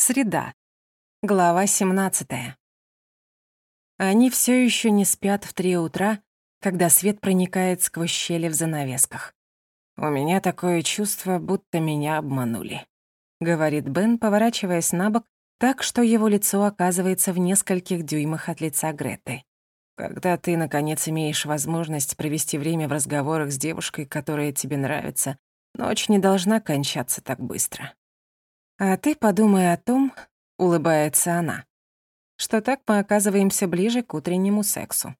Среда. Глава 17. Они все еще не спят в три утра, когда свет проникает сквозь щели в занавесках. «У меня такое чувство, будто меня обманули», — говорит Бен, поворачиваясь на бок так, что его лицо оказывается в нескольких дюймах от лица Греты. «Когда ты, наконец, имеешь возможность провести время в разговорах с девушкой, которая тебе нравится, ночь не должна кончаться так быстро». «А ты подумай о том, — улыбается она, — что так мы оказываемся ближе к утреннему сексу.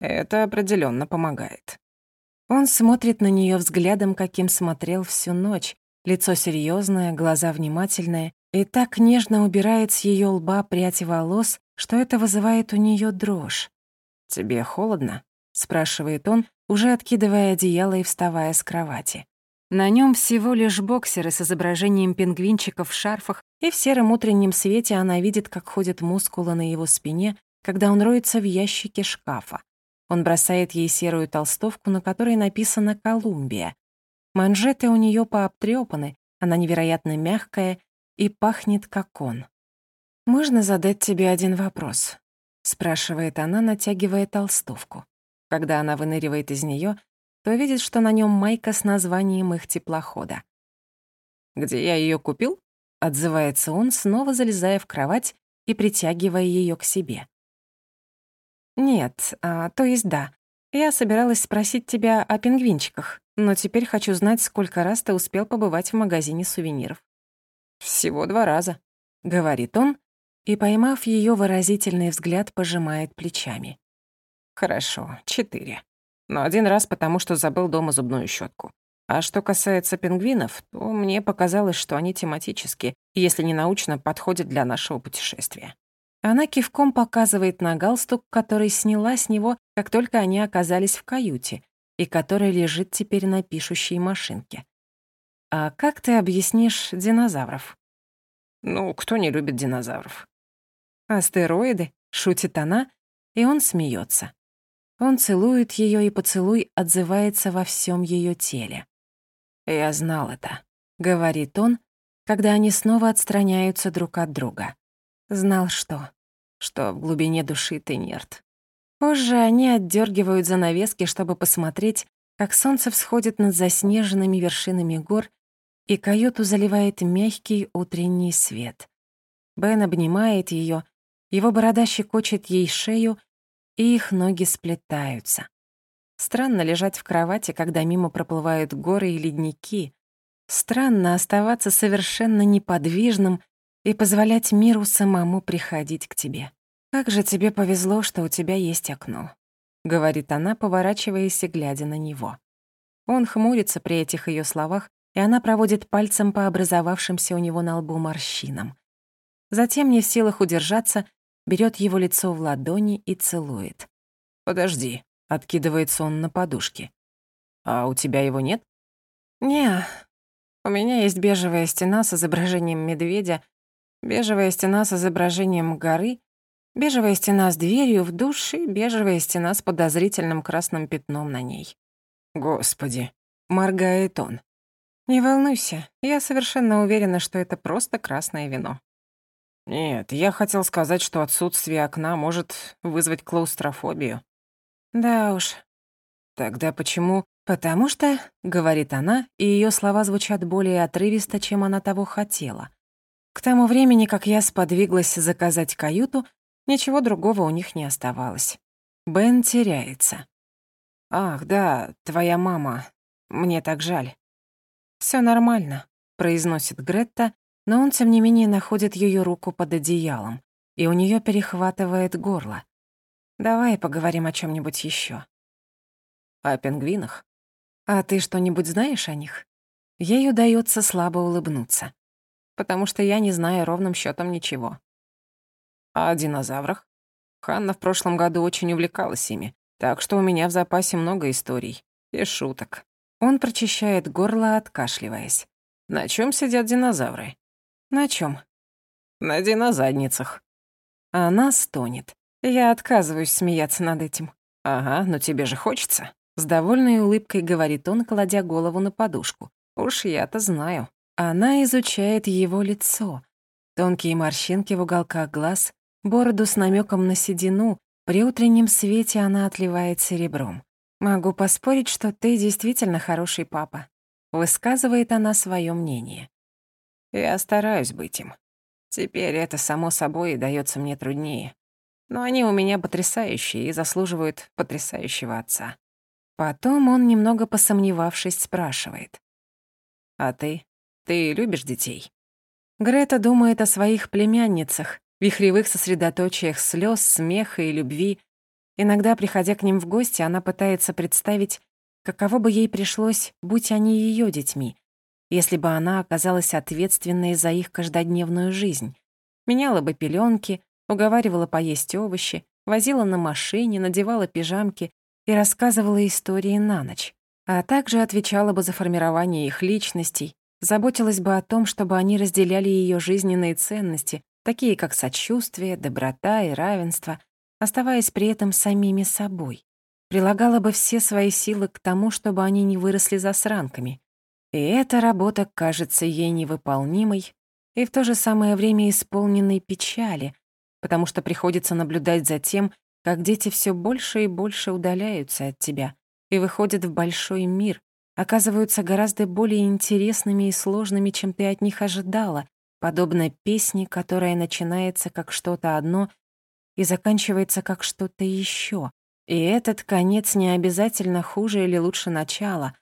Это определенно помогает». Он смотрит на нее взглядом, каким смотрел всю ночь, лицо серьезное, глаза внимательные, и так нежно убирает с ее лба прядь волос, что это вызывает у нее дрожь. «Тебе холодно?» — спрашивает он, уже откидывая одеяло и вставая с кровати. На нем всего лишь боксеры с изображением пингвинчиков в шарфах, и в сером утреннем свете она видит, как ходят мускулы на его спине, когда он роется в ящике шкафа. Он бросает ей серую толстовку, на которой написано «Колумбия». Манжеты у нее пообтрёпаны, она невероятно мягкая и пахнет, как он. «Можно задать тебе один вопрос?» — спрашивает она, натягивая толстовку. Когда она выныривает из нее, то видит, что на нем майка с названием их теплохода. «Где я ее купил?» — отзывается он, снова залезая в кровать и притягивая ее к себе. «Нет, а, то есть да. Я собиралась спросить тебя о пингвинчиках, но теперь хочу знать, сколько раз ты успел побывать в магазине сувениров». «Всего два раза», — говорит он, и, поймав ее выразительный взгляд, пожимает плечами. «Хорошо, четыре но один раз потому, что забыл дома зубную щетку. А что касается пингвинов, то мне показалось, что они тематически, если не научно, подходят для нашего путешествия. Она кивком показывает на галстук, который сняла с него, как только они оказались в каюте, и который лежит теперь на пишущей машинке. «А как ты объяснишь динозавров?» «Ну, кто не любит динозавров?» «Астероиды», — шутит она, и он смеется. Он целует ее, и поцелуй отзывается во всем ее теле. «Я знал это», — говорит он, когда они снова отстраняются друг от друга. Знал что? Что в глубине души ты нерд. Позже они отдергивают занавески, чтобы посмотреть, как солнце всходит над заснеженными вершинами гор, и каюту заливает мягкий утренний свет. Бен обнимает ее, его борода щекочет ей шею, и их ноги сплетаются. Странно лежать в кровати, когда мимо проплывают горы и ледники. Странно оставаться совершенно неподвижным и позволять миру самому приходить к тебе. «Как же тебе повезло, что у тебя есть окно», — говорит она, поворачиваясь и глядя на него. Он хмурится при этих ее словах, и она проводит пальцем по образовавшимся у него на лбу морщинам. Затем, не в силах удержаться, берет его лицо в ладони и целует. «Подожди», — откидывается он на подушке. «А у тебя его нет?» «Не, у меня есть бежевая стена с изображением медведя, бежевая стена с изображением горы, бежевая стена с дверью в душ и бежевая стена с подозрительным красным пятном на ней». «Господи», — моргает он. «Не волнуйся, я совершенно уверена, что это просто красное вино». Нет, я хотел сказать, что отсутствие окна может вызвать клаустрофобию. Да уж. Тогда почему? Потому что, говорит она, и ее слова звучат более отрывисто, чем она того хотела. К тому времени, как я сподвиглась заказать каюту, ничего другого у них не оставалось. Бен теряется. «Ах, да, твоя мама. Мне так жаль». Все нормально», — произносит Гретта, но он, тем не менее, находит ее руку под одеялом, и у нее перехватывает горло. «Давай поговорим о чем нибудь еще. «О пингвинах?» «А ты что-нибудь знаешь о них?» Ей удается слабо улыбнуться. «Потому что я не знаю ровным счетом ничего». «А о динозаврах?» Ханна в прошлом году очень увлекалась ими, так что у меня в запасе много историй. И шуток. Он прочищает горло, откашливаясь. На чем сидят динозавры? На чем? На динозадницах. Она стонет. Я отказываюсь смеяться над этим. Ага, но тебе же хочется. С довольной улыбкой говорит он, кладя голову на подушку. Уж я-то знаю. Она изучает его лицо. Тонкие морщинки в уголках глаз, бороду с намеком на седину, при утреннем свете она отливает серебром. «Могу поспорить, что ты действительно хороший папа», — высказывает она свое мнение. «Я стараюсь быть им. Теперь это, само собой, дается мне труднее. Но они у меня потрясающие и заслуживают потрясающего отца». Потом он, немного посомневавшись, спрашивает. «А ты? Ты любишь детей?» Грета думает о своих племянницах, вихревых сосредоточиях слез, смеха и любви. Иногда, приходя к ним в гости, она пытается представить, каково бы ей пришлось, будь они ее детьми, если бы она оказалась ответственной за их каждодневную жизнь. Меняла бы пеленки, уговаривала поесть овощи, возила на машине, надевала пижамки и рассказывала истории на ночь, а также отвечала бы за формирование их личностей, заботилась бы о том, чтобы они разделяли ее жизненные ценности, такие как сочувствие, доброта и равенство, оставаясь при этом самими собой. Прилагала бы все свои силы к тому, чтобы они не выросли засранками. И эта работа кажется ей невыполнимой и в то же самое время исполненной печали, потому что приходится наблюдать за тем, как дети все больше и больше удаляются от тебя и выходят в большой мир, оказываются гораздо более интересными и сложными, чем ты от них ожидала, подобно песне, которая начинается как что-то одно и заканчивается как что-то еще. И этот конец не обязательно хуже или лучше начала,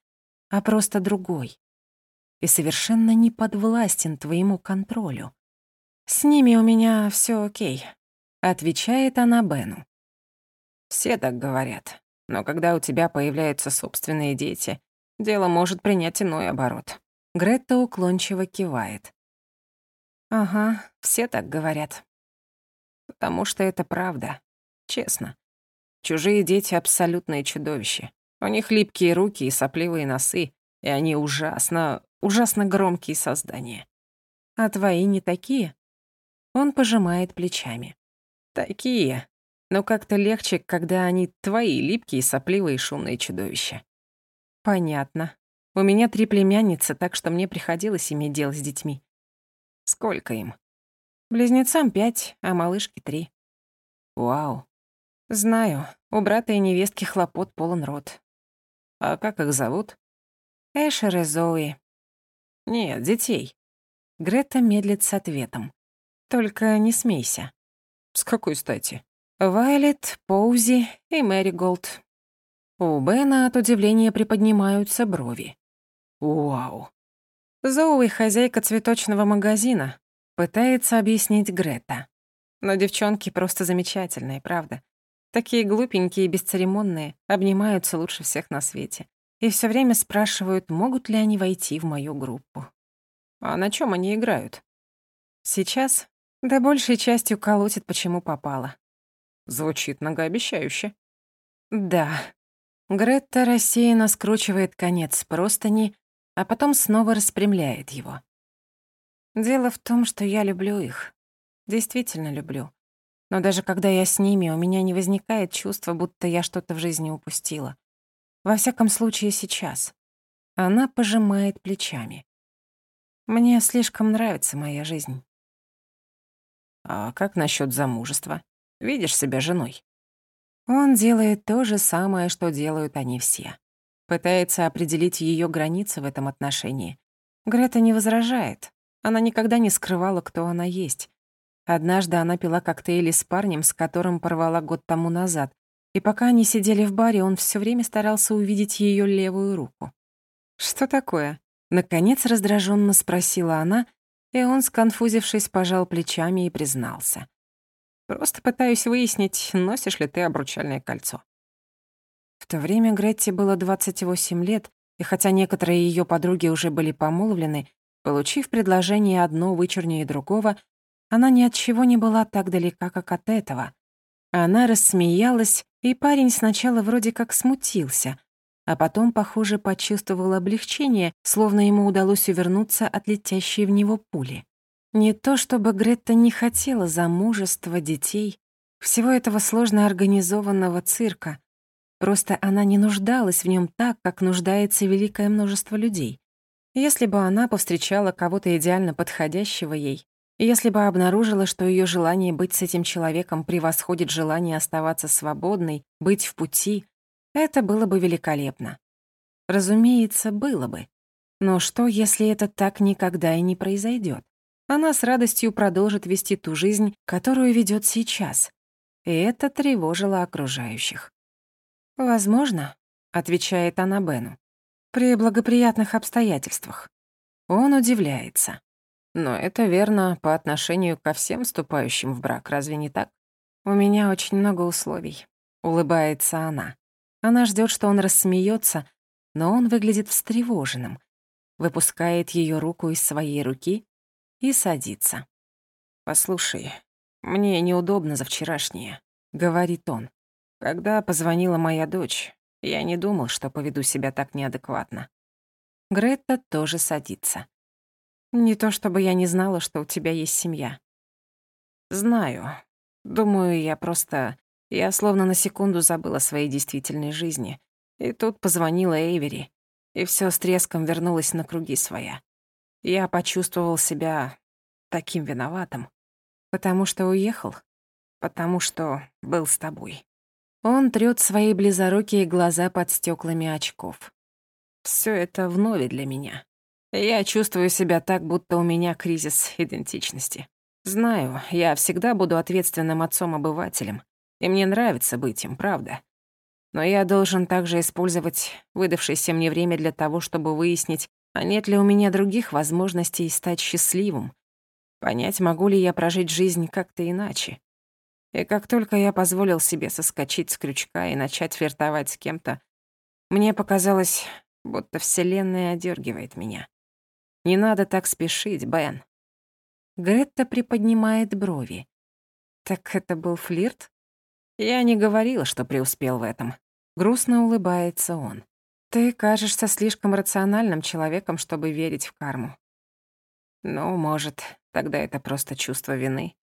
а просто другой. И совершенно не подвластен твоему контролю. «С ними у меня все окей», — отвечает она Бену. «Все так говорят. Но когда у тебя появляются собственные дети, дело может принять иной оборот». Гретта уклончиво кивает. «Ага, все так говорят. Потому что это правда. Честно. Чужие дети — абсолютные чудовища. У них липкие руки и сопливые носы, и они ужасно, ужасно громкие создания. А твои не такие?» Он пожимает плечами. «Такие, но как-то легче, когда они твои липкие, сопливые, шумные чудовища». «Понятно. У меня три племянницы, так что мне приходилось иметь дело с детьми. Сколько им? Близнецам пять, а малышке три. Вау. Знаю, у брата и невестки хлопот полон рот. А как их зовут? Эшер и Зои. Нет, детей. Грета медлит с ответом. Только не смейся. С какой стати? Вайлет, Поузи и Мэри Голд. У Бена от удивления приподнимаются брови. Вау. Зоуи — хозяйка цветочного магазина, пытается объяснить Грета. Но девчонки просто замечательные, правда? Такие глупенькие и бесцеремонные, обнимаются лучше всех на свете. И все время спрашивают, могут ли они войти в мою группу. А на чем они играют? Сейчас, да большей частью колотит, почему попало. Звучит многообещающе. Да. Гретта рассеянно скручивает конец простыни, а потом снова распрямляет его. Дело в том, что я люблю их. Действительно люблю. Но даже когда я с ними, у меня не возникает чувства, будто я что-то в жизни упустила. Во всяком случае, сейчас. Она пожимает плечами. Мне слишком нравится моя жизнь. А как насчет замужества? Видишь себя женой? Он делает то же самое, что делают они все. Пытается определить ее границы в этом отношении. Грета не возражает. Она никогда не скрывала, кто она есть. Однажды она пила коктейли с парнем, с которым порвала год тому назад, и пока они сидели в баре, он все время старался увидеть ее левую руку. «Что такое?» Наконец раздраженно спросила она, и он, сконфузившись, пожал плечами и признался. «Просто пытаюсь выяснить, носишь ли ты обручальное кольцо». В то время Гретти было 28 лет, и хотя некоторые ее подруги уже были помолвлены, получив предложение одно вычернее другого, она ни от чего не была так далека, как от этого. Она рассмеялась, и парень сначала вроде как смутился, а потом, похоже, почувствовал облегчение, словно ему удалось увернуться от летящей в него пули. Не то чтобы Гретта не хотела замужества, детей, всего этого сложно организованного цирка, Просто она не нуждалась в нем так, как нуждается великое множество людей. Если бы она повстречала кого-то идеально подходящего ей, Если бы обнаружила, что ее желание быть с этим человеком превосходит желание оставаться свободной, быть в пути, это было бы великолепно. Разумеется, было бы. Но что, если это так никогда и не произойдет? Она с радостью продолжит вести ту жизнь, которую ведет сейчас. И это тревожило окружающих. «Возможно», — отвечает она Бену, «при благоприятных обстоятельствах». Он удивляется. Но это верно по отношению ко всем вступающим в брак, разве не так? У меня очень много условий. Улыбается она. Она ждет, что он рассмеется, но он выглядит встревоженным. Выпускает ее руку из своей руки и садится. «Послушай, мне неудобно за вчерашнее», — говорит он. «Когда позвонила моя дочь, я не думал, что поведу себя так неадекватно». Гретта тоже садится. Не то чтобы я не знала, что у тебя есть семья. Знаю. Думаю, я просто... Я словно на секунду забыла о своей действительной жизни. И тут позвонила Эйвери, и все с треском вернулось на круги своя. Я почувствовал себя таким виноватым. Потому что уехал. Потому что был с тобой. Он трёт свои близорукие глаза под стёклами очков. Всё это вновь для меня. Я чувствую себя так, будто у меня кризис идентичности. Знаю, я всегда буду ответственным отцом-обывателем, и мне нравится быть им, правда. Но я должен также использовать выдавшееся мне время для того, чтобы выяснить, а нет ли у меня других возможностей стать счастливым, понять, могу ли я прожить жизнь как-то иначе. И как только я позволил себе соскочить с крючка и начать флиртовать с кем-то, мне показалось, будто Вселенная одергивает меня. Не надо так спешить, Бен. Гретта приподнимает брови. Так это был флирт? Я не говорила, что преуспел в этом. Грустно улыбается он. Ты кажешься слишком рациональным человеком, чтобы верить в карму. Ну, может, тогда это просто чувство вины.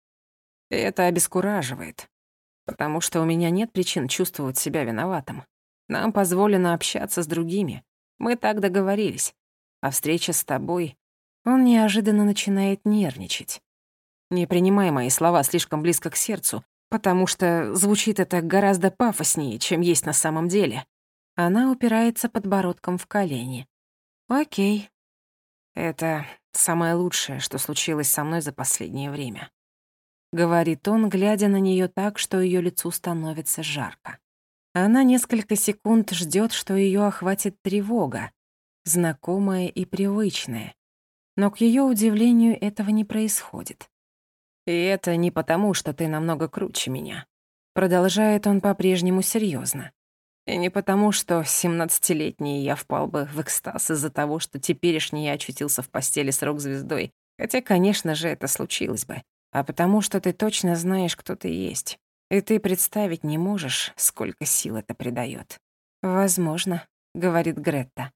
И это обескураживает, потому что у меня нет причин чувствовать себя виноватым. Нам позволено общаться с другими. Мы так договорились а встреча с тобой... Он неожиданно начинает нервничать. Не принимай мои слова слишком близко к сердцу, потому что звучит это гораздо пафоснее, чем есть на самом деле. Она упирается подбородком в колени. Окей. Это самое лучшее, что случилось со мной за последнее время. Говорит он, глядя на нее так, что ее лицу становится жарко. Она несколько секунд ждет, что ее охватит тревога, знакомое и привычное. Но к ее удивлению этого не происходит. «И это не потому, что ты намного круче меня», — продолжает он по-прежнему серьезно. «И не потому, что семнадцатилетний я впал бы в экстаз из-за того, что теперешний я очутился в постели с рок-звездой, хотя, конечно же, это случилось бы, а потому что ты точно знаешь, кто ты есть, и ты представить не можешь, сколько сил это придает. «Возможно», — говорит Гретта.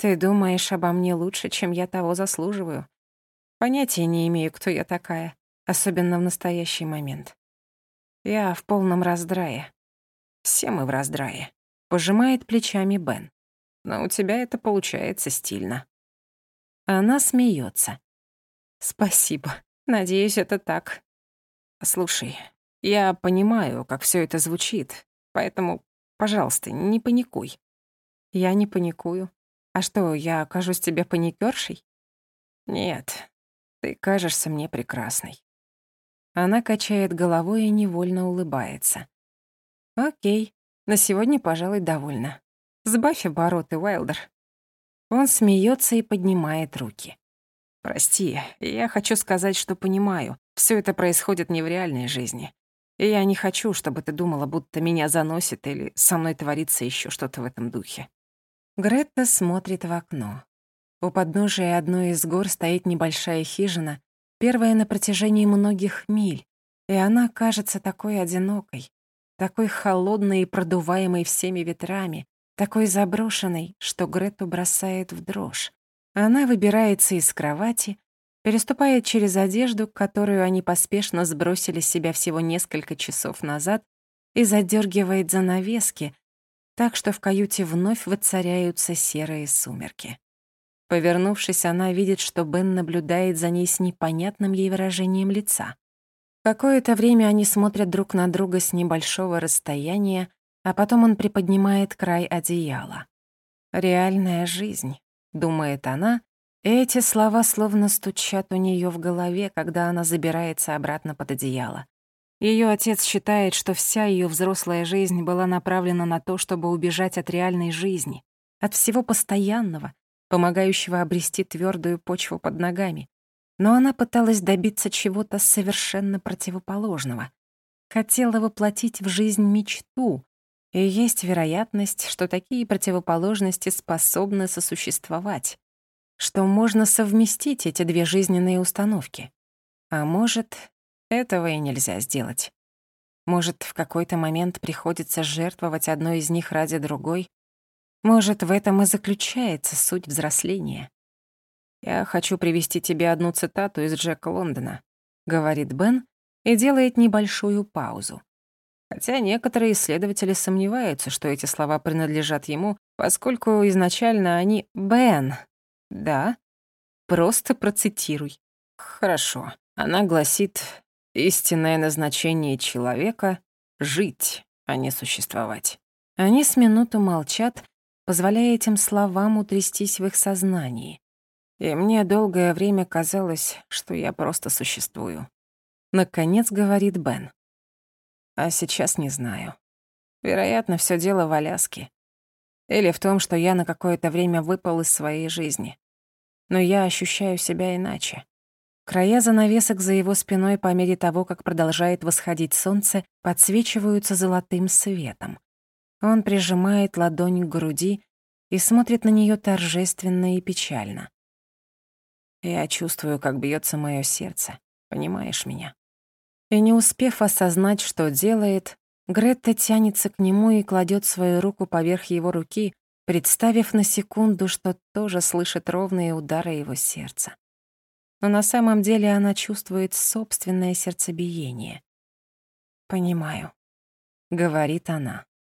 Ты думаешь обо мне лучше, чем я того заслуживаю. Понятия не имею, кто я такая, особенно в настоящий момент. Я в полном раздрае. Все мы в раздрае. Пожимает плечами Бен. Но у тебя это получается стильно. Она смеется. Спасибо. Надеюсь, это так. Слушай, я понимаю, как все это звучит, поэтому, пожалуйста, не паникуй. Я не паникую. А что, я окажусь тебе паникершей? Нет, ты кажешься мне прекрасной. Она качает головой и невольно улыбается. Окей, на сегодня, пожалуй, довольна. Сбавь обороты, Уайлдер. Он смеется и поднимает руки. Прости, я хочу сказать, что понимаю, все это происходит не в реальной жизни. И я не хочу, чтобы ты думала, будто меня заносит или со мной творится еще что-то в этом духе. Гретта смотрит в окно. У подножия одной из гор стоит небольшая хижина, первая на протяжении многих миль, и она кажется такой одинокой, такой холодной и продуваемой всеми ветрами, такой заброшенной, что Гретту бросает в дрожь. Она выбирается из кровати, переступает через одежду, которую они поспешно сбросили с себя всего несколько часов назад, и задергивает занавески, так что в каюте вновь воцаряются серые сумерки. Повернувшись, она видит, что Бен наблюдает за ней с непонятным ей выражением лица. Какое-то время они смотрят друг на друга с небольшого расстояния, а потом он приподнимает край одеяла. «Реальная жизнь», — думает она, эти слова словно стучат у нее в голове, когда она забирается обратно под одеяло. Ее отец считает, что вся ее взрослая жизнь была направлена на то, чтобы убежать от реальной жизни, от всего постоянного, помогающего обрести твердую почву под ногами. Но она пыталась добиться чего-то совершенно противоположного. Хотела воплотить в жизнь мечту, и есть вероятность, что такие противоположности способны сосуществовать, что можно совместить эти две жизненные установки. А может, этого и нельзя сделать. Может, в какой-то момент приходится жертвовать одной из них ради другой, может, в этом и заключается суть взросления. «Я хочу привести тебе одну цитату из Джека Лондона», — говорит Бен и делает небольшую паузу. Хотя некоторые исследователи сомневаются, что эти слова принадлежат ему, поскольку изначально они «Бен». Да, просто процитируй. Хорошо. Она гласит «Истинное назначение человека — жить, а не существовать». Они с минуту молчат, позволяя этим словам утрястись в их сознании. И мне долгое время казалось, что я просто существую. Наконец говорит Бен. А сейчас не знаю. Вероятно, все дело в Аляске. Или в том, что я на какое-то время выпал из своей жизни. Но я ощущаю себя иначе. Края занавесок за его спиной по мере того, как продолжает восходить солнце, подсвечиваются золотым светом. Он прижимает ладонь к груди и смотрит на нее торжественно и печально. Я чувствую, как бьется мое сердце. Понимаешь меня? И не успев осознать, что делает, Гретта тянется к нему и кладет свою руку поверх его руки, представив на секунду, что тоже слышит ровные удары его сердца. Но на самом деле она чувствует собственное сердцебиение. «Понимаю», — говорит она.